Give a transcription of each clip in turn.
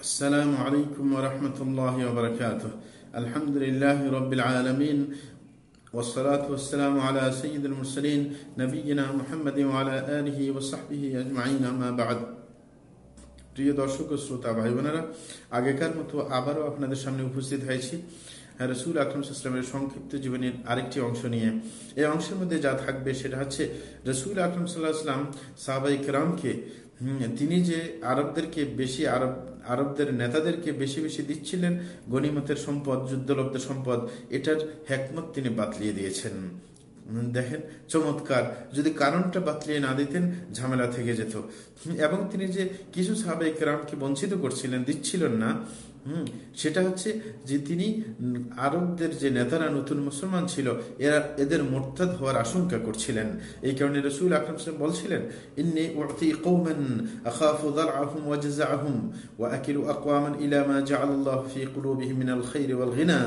السلام عليكم ورحمة الله وبركاته الحمد لله رب العالمين والصلاة والسلام على سيد المرسلين نبينا محمد وعلى آله وصحبه أجمعين أما بعد প্রিয় দর্শক ও শ্রোতা ভাই বোনেরা আগেকার মতো আবারও আপনাদের সামনে উপস্থিত হয়েছি রসুল আকরম ইসলামের সংক্ষিপ্ত জীবনের আরেকটি অংশ নিয়ে এই অংশের মধ্যে যা থাকবে সেটা হচ্ছে রসুল আকরম সাল্লাহ আসলাম সাহাবাই কেরামকে তিনি যে আরবদেরকে বেশি আরব আরবদের নেতাদেরকে বেশি বেশি দিচ্ছিলেন, গণিমতের সম্পদ যুদ্ধলব্ধ সম্পদ, এটার হ্যাকমত তিনি বাতলিয়ে দিয়েছেন। দেখেন, চমৎকার, যদি কারণটা বাতলিয়ে না দিতেন, ঝামেলা থেকে যেত। এবং তিনি যে কিছু সাবেক রামকে বঞ্চিত করছিলেন, দিচ্ছিলেন না হুম, সেটা হচ্ছে যে তিনি আরবদের যে নেতারা নতুন মুসলমান ছিল, এরা এদের মোরতাদ হওয়ার আশঙ্কা করছিলেন। এই কারণে রসুল আকরম সাহেব বলছিলেন, ইন্নি উতি কওমান আখাফু দালআহুম ওয়া জাযাআহুম ওয়া আকিলু আকওয়ামান ইলা মা জাআলাল্লাহু ফি কুলুবিহিম মিনাল খাইরি ওয়াল গিনা।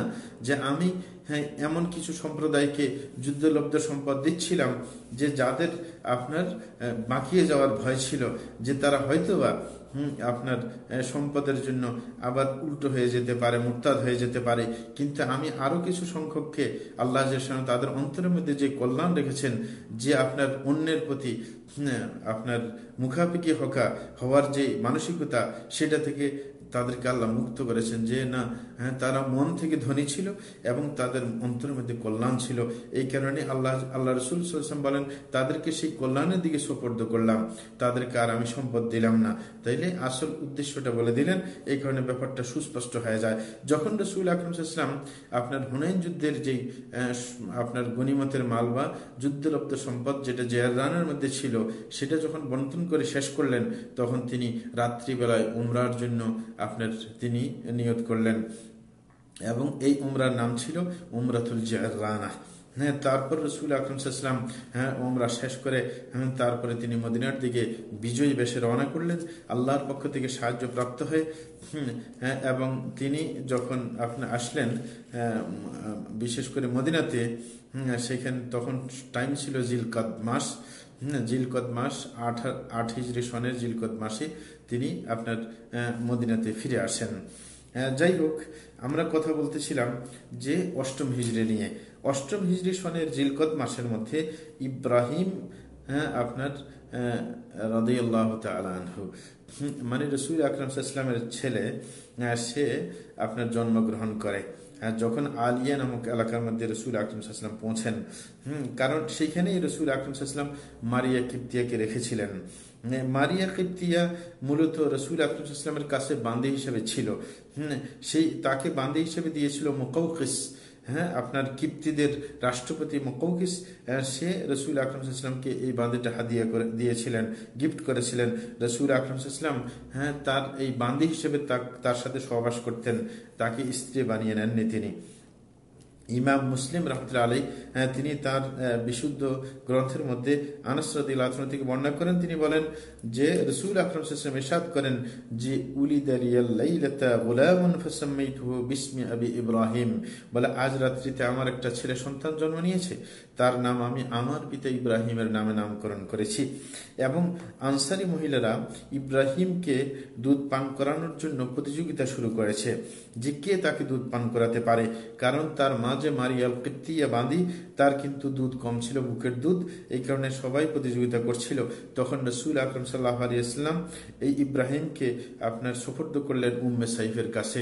যে আমি হ্যাঁ এমন কিছু সম্প্রদায়কে যুদ্ধলব্ধ সম্পদ দিচ্ছিলাম যে যাদের আপনার বাঁকিয়ে যাওয়ার ভয় ছিল, যে তারা হয়তোবা আপনার সম্পদের জন্য আবার উল্টো হয়ে যেতে পারে, মুরতাদ হয়ে যেতে পারে। কিন্তু আমি আরও কিছু সংখ্যককে আল্লাহ তাদের অন্তরের মধ্যে যে কল্যাণ রেখেছেন, যে আপনার অন্যের প্রতি আপনার মুখাপিকি হকা, হওয়ার যে মানসিকতা, সেটা থেকে তাদেরকে আল্লাহ মুক্ত করেছেন যে না হ্যাঁ তারা মন থেকে ধনী ছিল এবং তাদের অন্তরের মধ্যে কল্যাণ ছিল। এই কারণে আল্লাহ আল্লাহ রসুল সাল্লাম বলেন, তাদেরকে সেই কল্যাণের দিকে সোপর্দ করলাম। তাদেরকে আর আমি সম্পদ দিলাম না। তাইলে আসল উদ্দেশ্যটা বলে দিলেন, এই কারণে ব্যাপারটা সুস্পষ্ট হয়ে যায়। যখন রসুল আকরম ইসলাম আপনার হুনাইন যুদ্ধের যেই আপনার গণিমতের মাল বা যুদ্ধলব্ধ সম্পদ যেটা জেয়ারানের মধ্যে ছিল, সেটা যখন বন্টন করে শেষ করলেন, তখন তিনি রাত্রিবেলায় উমরার জন্য আপনার তিনি নিয়ত করলেন। এবং এই উমরার নাম ছিল উমরাতুল রানা হ্যাঁ তারপর রসুল আকরমসাল্লাম হ্যাঁ ওমরা শেষ করে হ্যাঁ তারপরে তিনি মদিনার দিকে বিজয়ী বেশে রওনা করলেন, আল্লাহর পক্ষ থেকে সাহায্য প্রাপ্ত হয়ে হ্যাঁ এবং তিনি যখন আপনি, আসলেন বিশেষ করে মদিনাতে সেখানে তখন টাইম ছিল জিলকাদ মাস। জিলকদ মাস আট আট হিজড়ি সনের জিলকদ মাসে তিনি আপনার মদিনাতে ফিরে আসেন। যাই হোক, আমরা কথা বলতেছিলাম যে অষ্টম হিজড়ি নিয়ে। অষ্টম হিজড়ি সনের জিলকদ মাসের মধ্যে ইব্রাহিম আপনার রদিয়াল্লাহ তালহু মানে রসুল আকরম ইসলামের ছেলে সে আপনার জন্মগ্রহণ করে। যখন আলিয়া নামক এলাকার মধ্যে রসুল আকরমসাল্লাম পৌঁছেন, হুম, কারণ সেইখানেই রসুল আকরমসাল্লাম মারিয়া কিপ্তিয়াকে রেখেছিলেন। মারিয়া কিপ্তিয়া মূলত রসুল আকরমসাল্লামের কাছে বান্দে হিসেবে ছিল। হম, সেই, তাকে বান্দে হিসেবে দিয়েছিল মোকাউকিস। হ্যাঁ আপনার কিপ্তিদের রাষ্ট্রপতি মকৌকিস সে রসুল আকরমসাল্লামকে এই বান্দিটা হাদিয়া করে, দিয়েছিলেন, গিফট করেছিলেন। রসুল আকরমসাল্লাম হ্যাঁ তার এই বান্দি হিসেবে তার সাথে সহবাস করতেন, তাকে স্ত্রী বানিয়ে নেননি তিনি। ইমাম মুসলিম রহমতুল্লা আলী তিনি তার বিশুদ্ধ গ্রন্থের মধ্যে আনসরদিল থেকে বর্ণনা করেন। তিনি বলেন যে, রসুল আকরম সাল্লাম ইরশাদ করেন যে বিসমি আবি ইব্রাহিম। বলে, আজ রাত্রিতে আমার একটা ছেলে সন্তান জন্ম নিয়েছে, তার নাম আমি আমার পিতা ইব্রাহিমের নামে নামকরণ করেছি। এবং আনসারি মহিলারা ইব্রাহিমকে দুধ পান করানোর জন্য প্রতিযোগিতা শুরু করেছে, যে কে তাকে দুধ পান করাতে পারে, কারণ তার মা যে মারিয়াল কৃত্তিয়া বাঁধি, তার কিন্তু দুধ কম ছিল, বুকের দুধ। এই কারণে সবাই প্রতিযোগিতা করছিল। তখন রসুল আকরম সাল্লাহ আলী ইসলাম এই ইব্রাহিমকে আপনার সুফর্দ করলেন উম্মে সাইফের কাছে।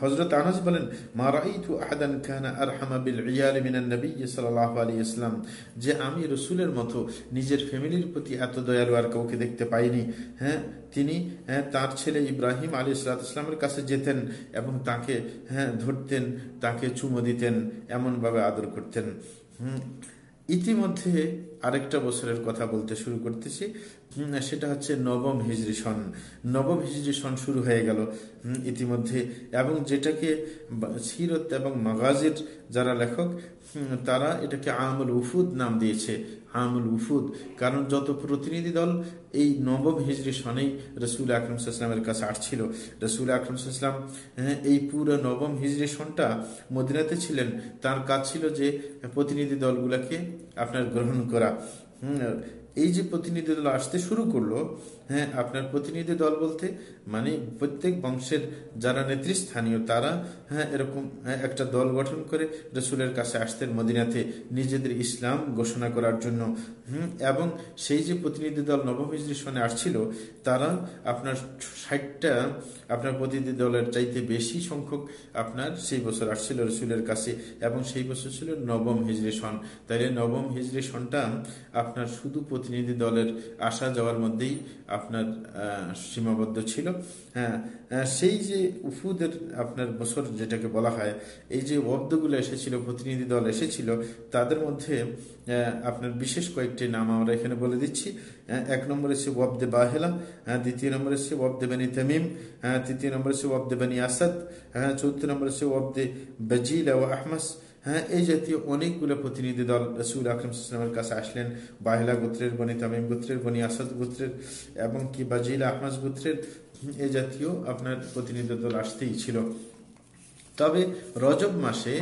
হজরত আনাস বলেন মারাইতু আহাদান কানা আরহামা বিল ইয়াল মিনান নবী সাল্লাল্লাহু আলাইহি ইসলাম যে আমি রসুলের মতো নিজের ফ্যামিলির প্রতি এত দয়ালু আর কাউকে দেখতে পাইনি। হ্যাঁ তিনি হ্যাঁ তার ছেলে ইব্রাহিম আলী ইসলামের কাছে যেতেন এবং তাকে হ্যাঁ ধরতেন, তাকে চুমো দিতেন, এমনভাবে আদর করতেন। হুম ইতিমধ্যে আরেকটা বছরের কথা বলতে শুরু করতেছি। সেটা হচ্ছে নবম হিজরি সন। নবম হিজরি সন শুরু হয়ে গেল ইতিমধ্যে। এবং যেটাকে সিরত এবং মাগাজির যারা লেখক তারা এটাকে আমল উফুদ নাম দিয়েছে। আমুল উফুদ। কারণ যত প্রতিনিধি দল এই নবম হিজড়ি সনেই রসুল আকরমসাল্লামের কাছে আসছিল। রসুল আকরমসাল্লাম এই পুরো নবম হিজড়ি সনটা মদিনাতে ছিলেন। তার কাজ ছিল যে প্রতিনিধি দলগুলাকে আপনার গ্রহণ করা। এই যে প্রতিনিধি দল আসতে শুরু করল হ্যাঁ আপনার প্রতিনিধি দল বলতে মানে প্রত্যেক বংশের যারা নেতৃস্থানীয় তারা হ্যাঁ এরকম হ্যাঁ, একটা দল গঠন করে রসুলের কাছে আসতেন মদিনাতে নিজেদের ইসলাম ঘোষণা করার জন্য। এবং সেই যে প্রতিনিধি দল সনে আসছিল তারা আপনার ষাটটা আপনার প্রতিনিধি দলের চাইতে বেশি সংখ্যক আপনার সেই বছর আসছিল রসুলের কাছে এবং সেই বছর ছিল নবম হিজরি সন। তাইলে নবম হিজরি সনটা আপনার শুধু প্রতিনিধি দলের আসা যাওয়ার মধ্যেই আপনার সীমাবদ্ধ ছিল। হ্যাঁ সেই যে উফুদের আপনার বছর যেটাকে বলা হয়, এই যে ওব্দগুলো এসেছিল, প্রতিনিধি দল এসেছিল, তাদের মধ্যে আপনার বিশেষ কয়েকটি নাম আমরা এখানে বলে দিচ্ছি। এক নম্বর হচ্ছে ওয়াবদে বাহেলা দ্বিতীয় নম্বর হচ্ছে ওয়াবদে বানি তামিম তৃতীয় নম্বর হচ্ছে ওয়াবদে বানি আসাদ হ্যাঁ চতুর্থ নম্বর হচ্ছে ওয়াবদে বাজিল ও আহমাস হ্যাঁ এই জাতীয় অনেকগুলো প্রতিনিধি দল রসুল আকরম কাছে আসলেন। বাহিলা গোত্রের বনি, তামিম গোত্রের বনি, আসাদ গোত্রের এবং কি বাজিল আহমাজ গোত্রের এ জাতীয় আপনার প্রতিনিধি দল আসতেই ছিল। তবে রজব মাসে,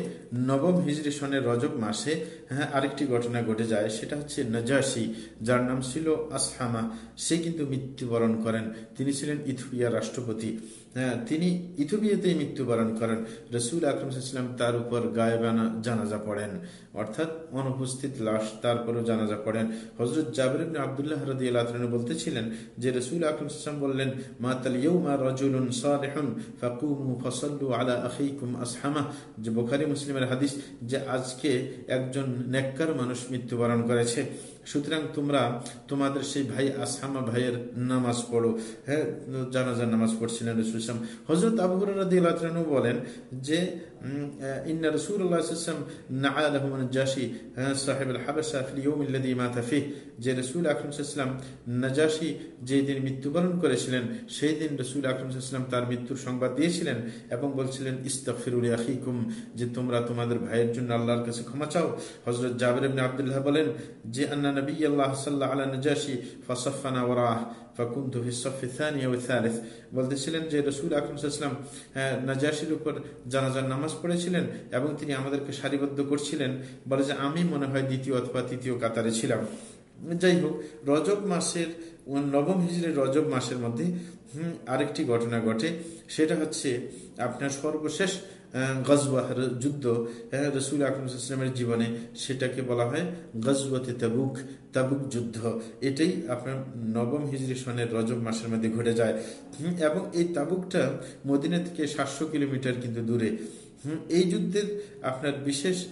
নবম হিজরি সনের রজব মাসে হ্যাঁ আরেকটি ঘটনা ঘটে যায়, সেটা হচ্ছে নজাসি, যার নাম ছিল আসহামা। সে কিন্তু মৃত্যুবরণ করেন। তিনি ছিলেন ইথুপিয়ার রাষ্ট্রপতি। হ্যাঁ তিনি ইথুপিয়াতেই মৃত্যুবরণ করেন। রসুল আকরমসাল্লাম তার উপর গায়েবানা জানাজা পড়েন। অর্থাৎ অনুপস্থিত লাশ তারপরও জানাজা পড়েন। হজরত জাবির আবদুল্লাহ রদি আল্লাহ বলতেছিলেন যে, রসুল আকরমসাল্লাম বললেন মা তালিয়মা রজুলুন সালেহুন ফাকুমু ফসল্লু আলা আখিকুম আসহামা। যে বোখারি মুসলিমের হাদিস যে, আজকে একজন নেককার মানুষ মৃত্যুবরণ করেছে। সুতরাং তোমরা তোমাদের সেই ভাই আসামা ভাইয়ের নামাজ পড়ো। হ্যাঁ জানাজার নামাজ পড়ছিলেন রসুলাম হজরত আবুর বলেন যে যে রসুল যেদিন মৃত্যুবরণ করেছিলেন সেই দিন রসুল আকরমসাল্লাম তার মৃত্যুর সংবাদ দিয়েছিলেন এবং বলছিলেন ইস্তফিরুল আখিকুম যে তোমরা তোমাদের ভাইয়ের জন্য আল্লাহর কাছে ক্ষমা চাও। হজরত জাবির আবদুল্লাহ বলেন, যে আন্না নবী আল্লাহ সাল্লাহ আলা নজাসি ফসফানা ওরাহ ফাকুন্তু বলতেছিলেন যে রসুল আকরমসাল্লাম নাজাসির উপর জানাজার নামাজ পড়েছিলেন এবং তিনি আমাদেরকে সারিবদ্ধ করছিলেন। বলে যে আমি মনে হয় দ্বিতীয় অথবা তৃতীয় কাতারে ছিলাম। যাই হোক, রজব মাসের, নবম হিজড়ের রজব মাসের মধ্যে আরেকটি ঘটনা ঘটে। সেটা হচ্ছে আপনার সর্বশেষ গজবা যুদ্ধ হ্যাঁ রসুল আকরমের জীবনে সেটাকে বলা হয় গজবতে তাবুক তাবুক যুদ্ধ। এটাই আপনার নবম হিজরি সনের রজব মাসের মধ্যে ঘটে যায়। এবং এই তাবুকটা মদিনা থেকে সাতশো কিলোমিটার কিন্তু দূরে। এই যুদ্ধের আপনার বিশেষ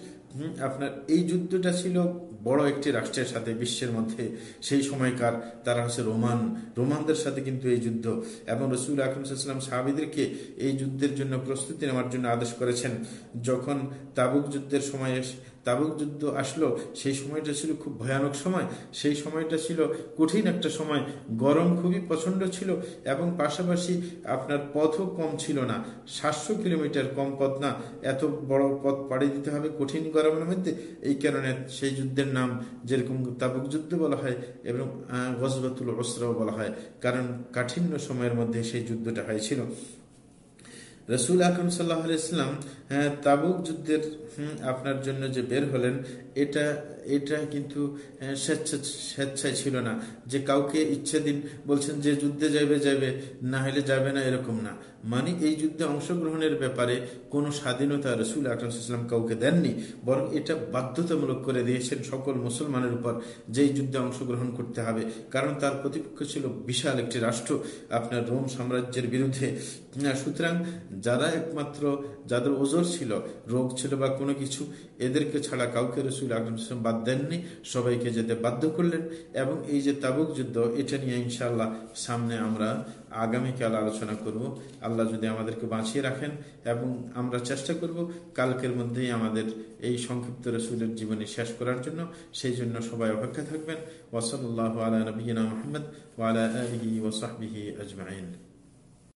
আপনার এই যুদ্ধটা ছিল বড় একটি রাষ্ট্রের সাথে, বিশ্বের মধ্যে। সেই সময়কার তারা হচ্ছে রোমান, রোমানদের সাথে কিন্তু এই যুদ্ধ। এবং রসুল আকরমসাল্লাম সাহাবিদেরকে এই যুদ্ধের জন্য প্রস্তুতি নেওয়ার জন্য আদেশ করেছেন। যখন তাবুক যুদ্ধের সময় তাবুক যুদ্ধ আসলো, সেই সময়টা ছিল খুব ভয়ানক সময়। সেই সময়টা ছিল কঠিন একটা সময়। গরম খুবই প্রচণ্ড ছিল এবং পাশাপাশি আপনার পথও কম ছিল না। সাতশো কিলোমিটার কম পথ না। এত বড় পথ পাড়ি দিতে হবে কঠিন গরমের মধ্যে। এই কারণে সেই যুদ্ধের নাম যেরকম তাবুক যুদ্ধ বলা হয় এবং গজবাতুল অস্ত্রও বলা হয়। কারণ কাঠিন্য সময়ের মধ্যে সেই যুদ্ধটা হয়েছিল। রসুল আকরম সাল্লাহ ইসলাম হ্যাঁ তাবুক যুদ্ধের আপনার জন্য যে বের হলেন, এটা এটা কিন্তু স্বেচ্ছা স্বেচ্ছায় ছিল না। যে কাউকে ইচ্ছে দিন বলছেন যে যুদ্ধে যাবে যাবে না হলে যাবে না, এরকম না। মানে এই যুদ্ধে অংশগ্রহণের ব্যাপারে কোনো স্বাধীনতা রসুল আকরমসাল্লাম কাউকে দেননি, বরং এটা বাধ্যতামূলক করে দিয়েছেন সকল মুসলমানের উপর যেই যুদ্ধে অংশগ্রহণ করতে হবে। কারণ তার প্রতিপক্ষ ছিল বিশাল একটি রাষ্ট্র, আপনার রোম সাম্রাজ্যের বিরুদ্ধে। সুতরাং যারা একমাত্র যাদের ওজোর ছিল, রোগ ছিল বা কোনো কিছু, এদেরকে ছাড়া কাউকে রসুল আকরম বাদ দেননি, সবাইকে যেতে বাধ্য করলেন এবং এই যে তাবুক যুদ্ধ, এটা নিয়ে ইনশাল্লাহ সামনে আমরা আগামীকাল আলোচনা করব। আল্লাহ যদি আমাদেরকে বাঁচিয়ে রাখেন এবং আমরা চেষ্টা করব কালকের মধ্যেই আমাদের এই সংক্ষিপ্ত রসুলের জীবনী শেষ করার জন্য। সেই জন্য সবাই অপেক্ষা থাকবেন। ওসল্লাহ আলা নবীনা মোহাম্মদ ওয়ালা আলহি ওসাহবিহি আজমাইন।